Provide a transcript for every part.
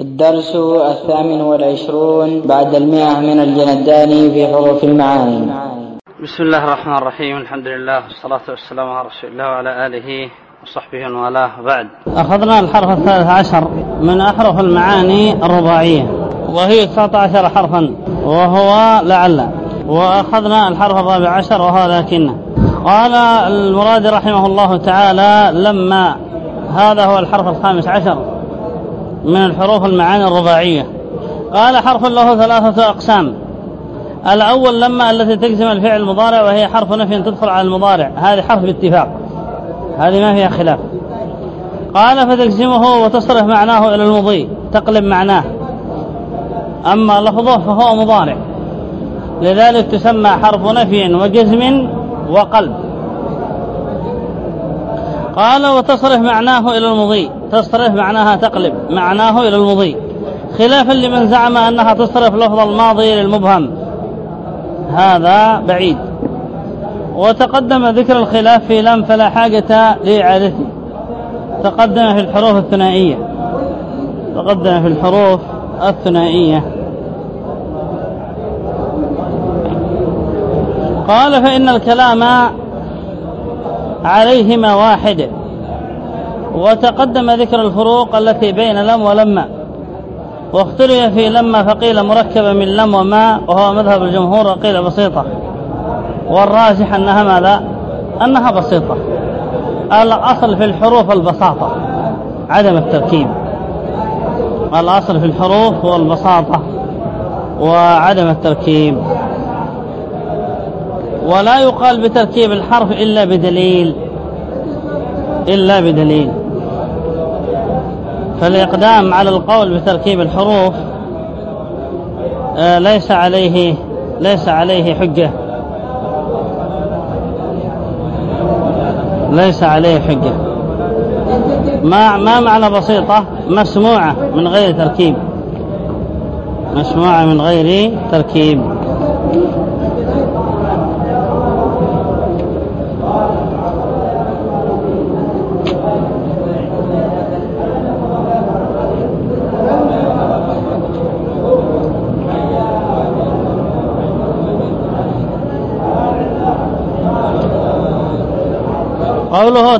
الدرس الثامن والعشرون بعد المئة من الجنداني في حروف المعاني. بسم الله الرحمن الرحيم. الحمد لله والصلاة والسلام على رسول الله وعلى آله وصحبه ومن والاه. بعد. أخذنا الحرف الثالث عشر من أحرف المعاني الرباعية. وهي 19 حرفا. وهو لعل. وأخذنا الحرف الرابع عشر وهو لكنه قال المراد رحمه الله تعالى لما هذا هو الحرف الخامس عشر. من الحروف المعاني الرباعية. قال حرف له ثلاثة أقسام. الأول لما التي تجزم الفعل المضارع وهي حرف نفي تدخل على المضارع. هذه حرف باتفاق هذه ما فيها خلاف. قال فتجزمه وتصرف معناه إلى المضي تقلب معناه. أما لفظه فهو مضارع. لذلك تسمى حرف نفي وجزم وقلب. قال وتصرف معناه إلى المضي. تصرف معناها تقلب. معناه إلى المضي. خلافا لمن زعم أنها تصرف لفظ الماضي للمبهم. هذا بعيد. وتقدم ذكر الخلاف في لم فلا حاجة لإعادته. تقدم في الحروف الثنائية. تقدم في الحروف الثنائية. قال فإن الكلام عليهما واحد وتقدم ذكر الفروق التي بين لم ولما واختلف في لما فقيل مركبة من لم وما وهو مذهب الجمهور وقيل بسيطة. والراجح أنها ماذا أنها بسيطة. الأصل في الحروف البساطة عدم التركيب. الأصل في الحروف هو البساطة وعدم التركيب. ولا يقال بتركيب الحرف إلا بدليل. إلا بدليل. فالإقدام على القول بتركيب الحروف آه، ليس عليه ليس عليه حجة. ليس عليه حجة. ما ما معنى بسيطة؟ مسموعة من غير تركيب. مسموعة من غير تركيب.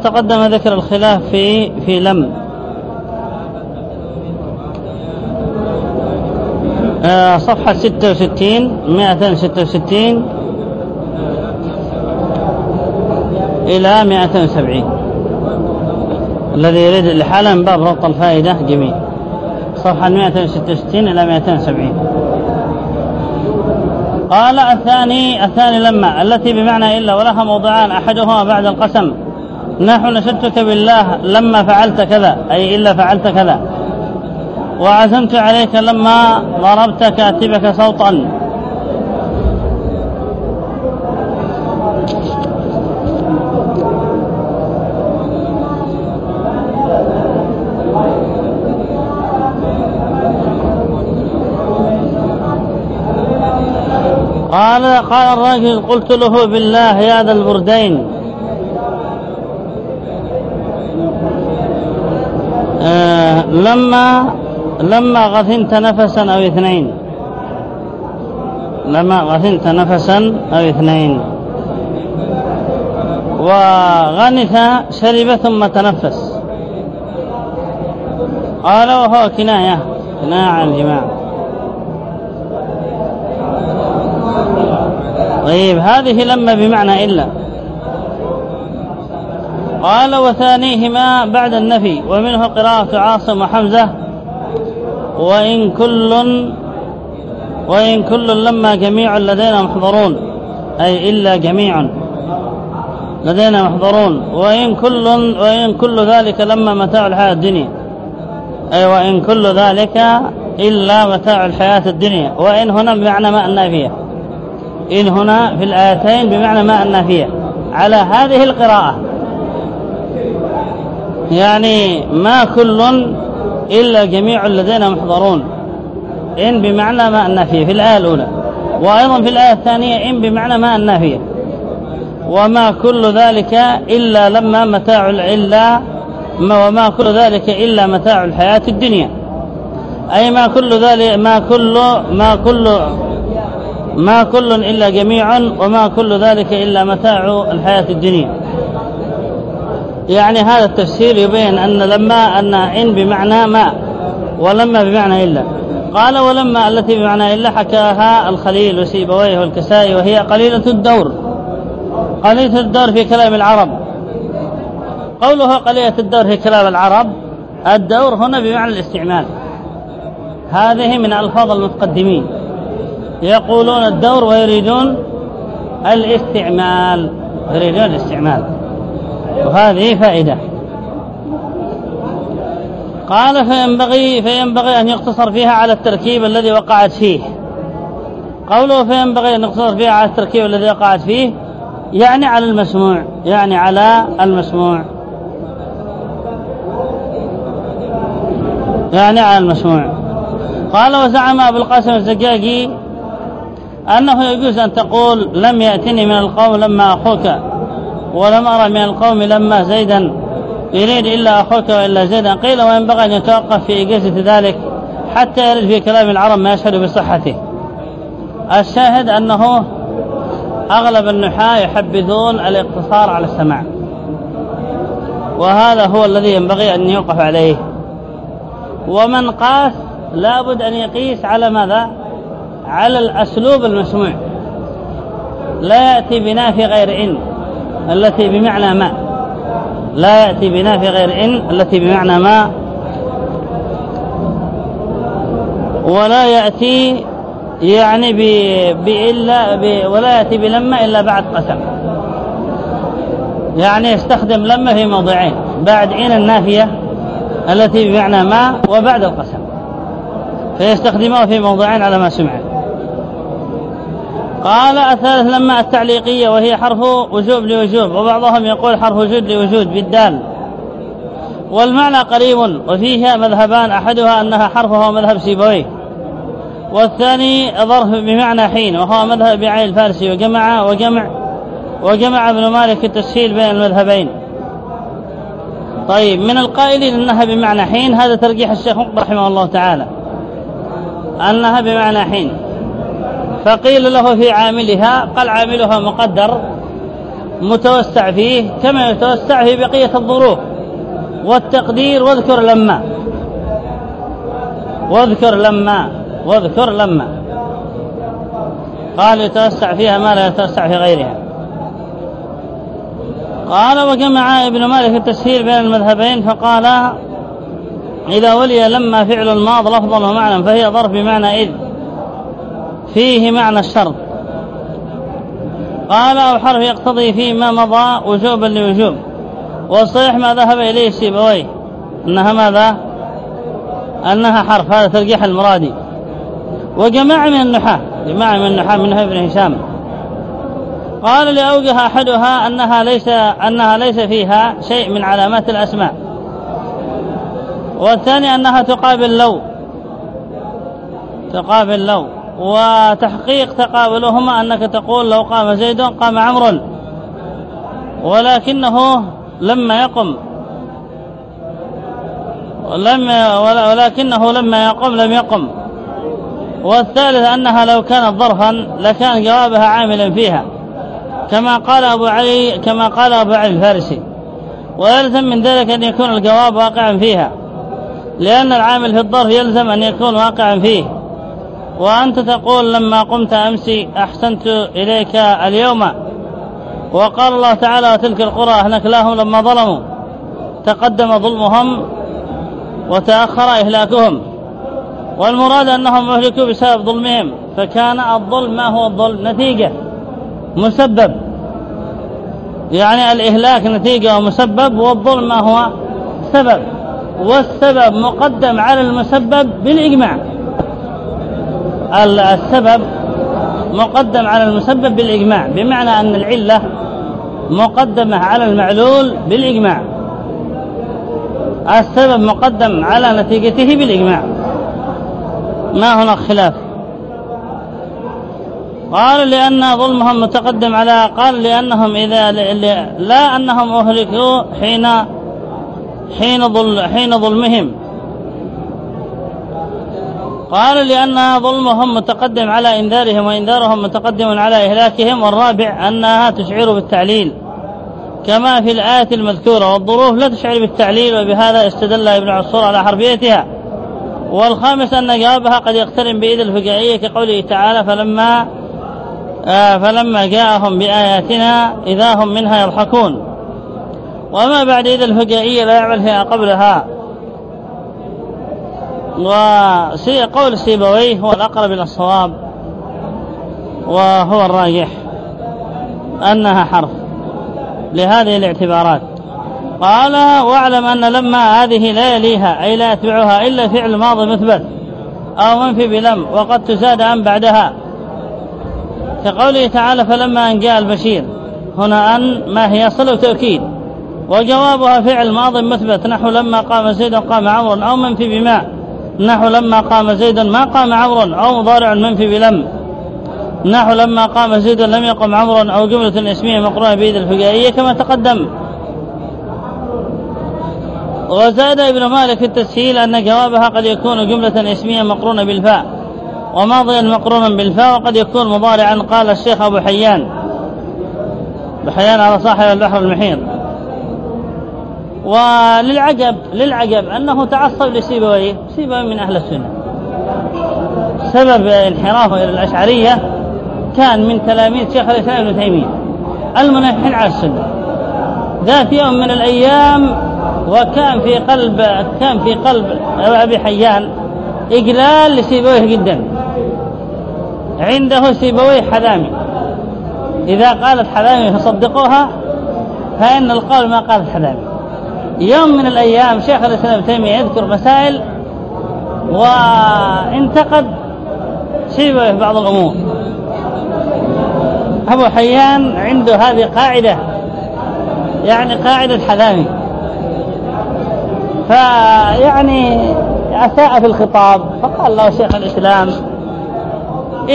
تقدم ذكر الخلاف في في لم. آه صفحة ستة وستين مائة ستة وستين إلى مائة وسبعين. الذي يريد الحالة من باب ربط الفائدة جميل. صفحة مائة ستة وستين إلى مائة وسبعين. قال الثاني الثاني لما التي بمعنى إلا ولها موضعان أحدهما بعد القسم. نحو نشدتك بالله لما فعلت كذا أي إلا فعلت كذا. وعزمت عليك لما ضربت كاتبك صوتا. قال قال الراجل قلت له بالله يا ذا البردين. لما لما غثنت نفسا أو اثنين. لما غثنت نفسا أو اثنين. وغنث شرب ثم تنفس. قال وهو كناية. كناية عن الجماع. طيب هذه لما بمعنى إلا. قال وثانيهما بعد النفي ومنه قراءة عاصم وحمزة وإن كل وإن كل لما جميع لدينا محضرون أي إلا جميع لدينا محضرون وإن كل وإن كل ذلك لما متاع الحياة الدنيا أي وإن كل ذلك إلا متاع الحياة الدنيا وإن هنا بمعنى ما النافية إن هنا في الآيتين بمعنى ما النافية على هذه القراءة يعني ما كل إلا جميع الذين محضرون. إن بمعنى ما النافية في الآية الأولى. وأيضا في الآية الثانية إن بمعنى ما النافية وما كل ذلك إلا لما متاع إلا وما كل ذلك إلا متاع الحياة الدنيا. أي ما كل ذلك ما كل ما كل ما كل إلا جميع وما كل ذلك إلا متاع الحياة الدنيا. يعني هذا التفسير يبين أن لما أن إن بمعنى ما ولما بمعنى إلا. قال ولما التي بمعنى إلا حكاها الخليل وسيبويه والكسائي وهي قليلة الدور. قليلة الدور في كلام العرب. قوله قليلة الدور في كلام العرب الدور هنا بمعنى الاستعمال. هذه من ألفاظ المتقدمين. يقولون الدور ويريدون الاستعمال يريدون الاستعمال. وهذه فائدة. قال فينبغي, فينبغي أن يقتصر فيها على التركيب الذي وقعت فيه. قوله فينبغي أن يقتصر فيها على التركيب الذي وقعت فيه يعني على المسموع يعني على المسموع. يعني على المسموع. قال وزعم أبو القاسم الزجاجي أنه يجوز أن تقول لم يأتني من القوم لما أخوك. ولم أرى من القوم لما زيدا يريد إلا أخوك وإلا زيدا. قيل وينبغي أن يتوقف في إجازة ذلك حتى يرد في كلام العرب ما يشهد بصحته. الشاهد أنه أغلب النحاة يحبذون الاقتصار على السماع. وهذا هو الذي ينبغي أن يوقف عليه. ومن قاس لابد أن يقيس على ماذا؟ على الأسلوب المسموع. لا يأتي بنافي غير إن. التي بمعنى ما. لا يأتي بنافي غير إن التي بمعنى ما. ولا يأتي يعني بإلا ولا يأتي بلما إلا بعد قسم. يعني يستخدم لما في موضعين بعد إن النافية التي بمعنى ما وبعد القسم. فيستخدمه في موضعين على ما سمع قال الثالث لما التعليقية وهي حرف وجوب لوجوب وبعضهم يقول حرف وجود لوجود بالدال. والمعنى قريب وفيها مذهبان أحدها أنها حرف وهو مذهب سيبويه والثاني ظرف بمعنى حين وهو مذهب بعين الفارسي وجمع وجمع وجمع ابن مالك التسهيل بين المذهبين. طيب من القائلين أنها بمعنى حين هذا ترجيح الشيخ رحمه الله تعالى. أنها بمعنى حين. فقيل له في عاملها قال عاملها مقدر متوسع فيه كما يتوسع في بقية الظروف. والتقدير واذكر لما. واذكر لما. واذكر لما. قال يتوسع فيها ما لا يتوسع في غيرها. قال وجمع ابن مالك التسهيل بين المذهبين فقال إذا ولي لما فعل الماض لفظا ومعنى فهي ظرف بمعنى إذ. فيه معنى الشرط قال أو حرف يقتضي فيما مضى وجوبا لوجوب. والصحيح ما ذهب إليه السيبوي. أنها ماذا؟ أنها حرف. هذا ترجيح المرادي. وجماعة من النحاة. جماعة من النحاة منها ابن هشام. قال لأوجه أحدها أنها ليس, أنها ليس فيها شيء من علامات الأسماء. والثاني أنها تقابل لو. تقابل لو. وتحقيق تقابلهما أنك تقول لو قام زيد قام عمرو. ولكنه لما يقم. لم ولكنه لما يقم لم يقم. والثالث أنها لو كانت ظرفا لكان جوابها عاملا فيها. كما قال أبو علي كما قال أبو علي الفارسي. ويلزم من ذلك أن يكون الجواب واقعا فيها. لأن العامل في الظرف يلزم أن يكون واقعا فيه. وأنت تقول لما قمت أمس أحسنت إليك اليوم. وقال الله تعالى وتلك القرى أهلكناهم لما ظلموا. تقدم ظلمهم وتأخر إهلاكهم. والمراد أنهم أهلكوا بسبب ظلمهم. فكان الظلم ما هو الظلم؟ نتيجة. مسبب. يعني الإهلاك نتيجة ومسبب والظلم ما هو سبب. والسبب مقدم على المسبب بالإجماع. السبب مقدم على المسبب بالإجماع بمعنى أن العلة مقدمة على المعلول بالإجماع. السبب مقدم على نتيجته بالإجماع. ما هناك خلاف؟ قال لأن ظلمهم متقدم على قال لأنهم إذا لا أنهم أهلكوا حين حين حين ظلمهم. قال لأن ظلمهم متقدم على إنذارهم وإنذارهم متقدم على إهلاكهم والرابع أنها تشعر بالتعليل كما في الآية المذكورة والظروف لا تشعر بالتعليل وبهذا استدل ابن عصور على حرفيتها والخامس أن جوابها قد يقترن بإذ الفقائية كقوله تعالى فلما آه فلما جاءهم بآياتنا إذا هم منها يضحكون. وما بعد إذا الفقائية لا يعمل فيها قبلها. وقول سيبويه هو الأقرب إلى الصواب وهو الراجح أنها حرف لهذه الاعتبارات. قال واعلم أن لما هذه لا يليها أي لا يتبعها إلا فعل ماضي مثبت أو منفي بلم وقد تزاد عن بعدها. كقوله تعالى فلما أن جاء البشير. هنا أن ما هي صلة تأكيد وجوابها فعل ماض مثبت. نحو لما قام زيد قام عمرو أو منفي بما نحو لما قام زيد ما قام عمرو أو مضارع منفي بلم. نحو لما قام زيد لم يقم عمرو أو جملة اسمية مقرونة بيد الفقائية كما تقدم. وزاد ابن مالك في التسهيل أن جوابها قد يكون جملة اسمية مقرونة بالفاء وماضيا مقرونا بالفاء وقد يكون مضارعا قال الشيخ أبو حيان. بحيان على صاحب البحر المحيط. وللعجب للعجب أنه تعصب لسيبويه سيبويه من أهل السنة. سبب انحرافه إلى الأشعرية كان من تلاميذ شيخ الإسلام ابن تيمية المنافحين على السنة. ذات يوم من الأيام وكان في قلب كان في قلب أبي حيان إجلال لسيبويه جدا. عنده سيبويه حذامي إذا قالت حذامي فصدقوها فإن القول ما قالت حذامي يوم من الأيام شيخ الإسلام ابن تيمية يذكر مسائل وانتقد سيبويه بعض الأمور. أبو حيان عنده هذه قاعدة يعني قاعدة حذامي فيعني أساء في الخطاب فقال له شيخ الإسلام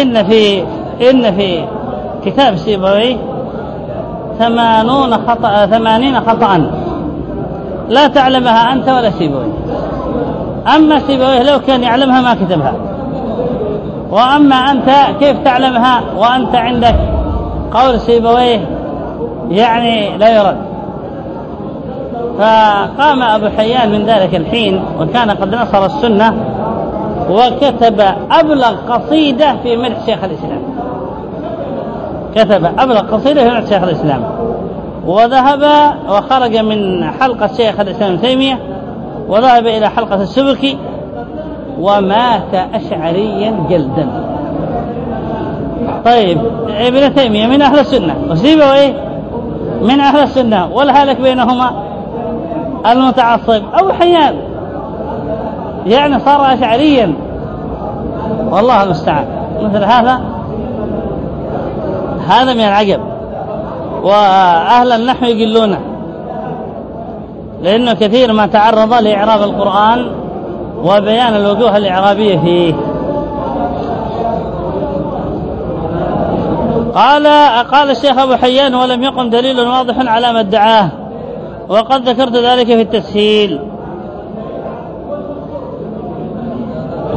إن في إن في كتاب سيبوي ثمانون خطأ ثمانين خطأ. لا تعلمها أنت ولا سيبوي أما سيبويه لو كان يعلمها ما كتبها. وأما أنت كيف تعلمها وأنت عندك قول سيبويه يعني لا يرد. فقام أبو حيان من ذلك الحين وكان قد نصر السنة وكتب أبلغ قصيدة في مدح شيخ الإسلام. كتب أبلغ قصيدة في مدح شيخ الإسلام. وذهب وخرج من حلقة شيخ الإسلام تيمية وذهب إلى حلقة السبكي ومات أشعريا جلدا. طيب ابن تيمية من أهل السنة. وسيبويه من أهل السنة. والهالك بينهما المتعصب. أو حيان. يعني صار أشعريا. والله المستعان. مثل هذا هذا من العجب. وأهل النحو يقلونه. لأنه كثير ما تعرض لإعراب القرآن وبيان الوجوه الإعرابية فيه. قال قال الشيخ أبو حيان ولم يقم دليل واضح على ما ادعاه وقد ذكرت ذلك في التسهيل.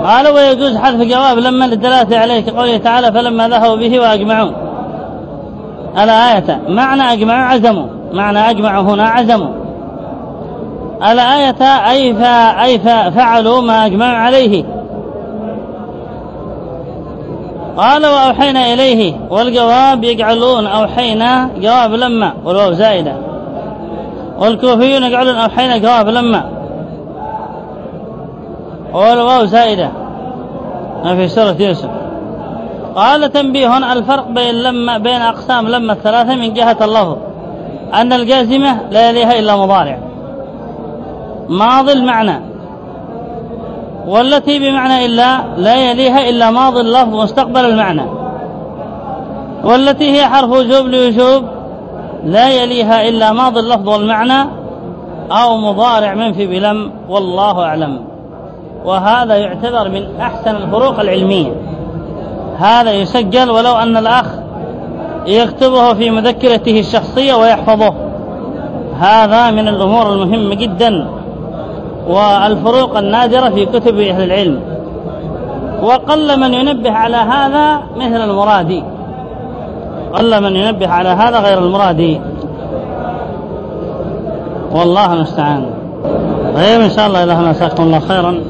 قال ويجوز حذف جواب لما للدلالة عليه كقوله تعالى فلما ذهبوا به وأجمعوا. الآية معنى أجمعوا عزموا معنى أجمعوا هنا عزموا الآية أي, أي فعلوا ما أجمعوا عليه. قال وأوحينا إليه والجواب يجعلون أوحينا جواب لما والواو زائدة. والكوفيون يجعلون أوحينا جواب لما. والواو زائدة. ما في سورة يوسف. قال تنبيه الفرق بين لما بين أقسام لما الثلاثة من جهة اللفظ أن الجازمة لا يليها إلا مضارع. ماضي المعنى. والتي بمعنى إلا لا يليها إلا ماضي اللفظ مستقبل المعنى. والتي هي حرف وجوب لوجوب لا يليها إلا ماضي اللفظ والمعنى أو مضارع منفي بلم والله أعلم. وهذا يعتبر من أحسن الفروق العلمية. هذا يسجل ولو أن الأخ يكتبه في مذكرته الشخصية ويحفظه. هذا من الأمور المهمة جدا والفروق النادرة في كتب أهل العلم. وقل من ينبه على هذا مثل المرادي. قل من ينبه على هذا غير المرادي. والله المستعان. طيب إن شاء الله إذا نساكم الله خيرا.